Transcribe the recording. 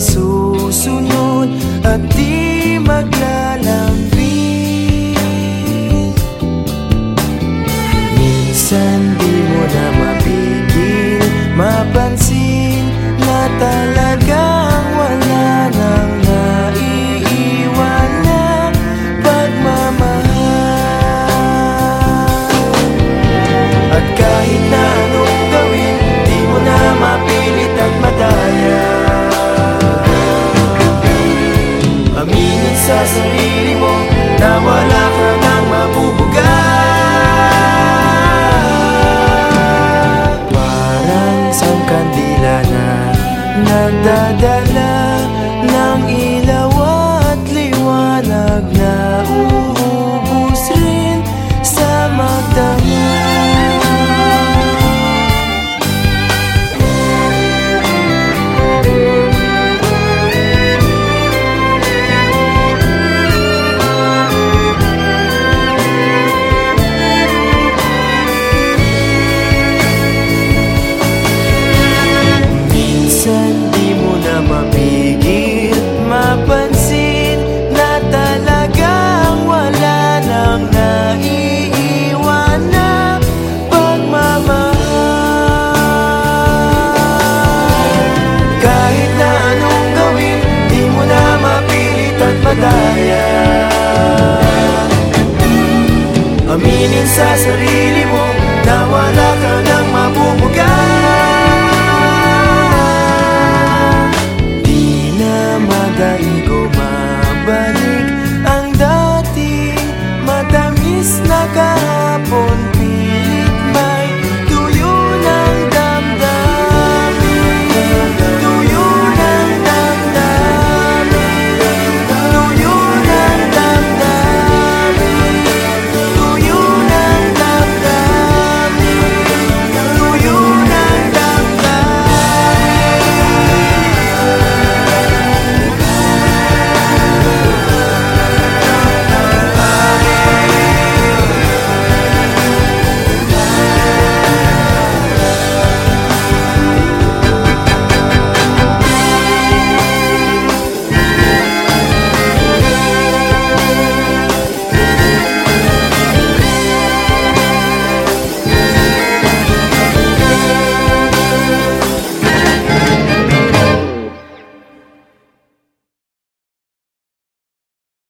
masusunod at di maglalamig Minsan di mo na mapigil, mapansin na talaga da da Aminin sa sarili mo na wala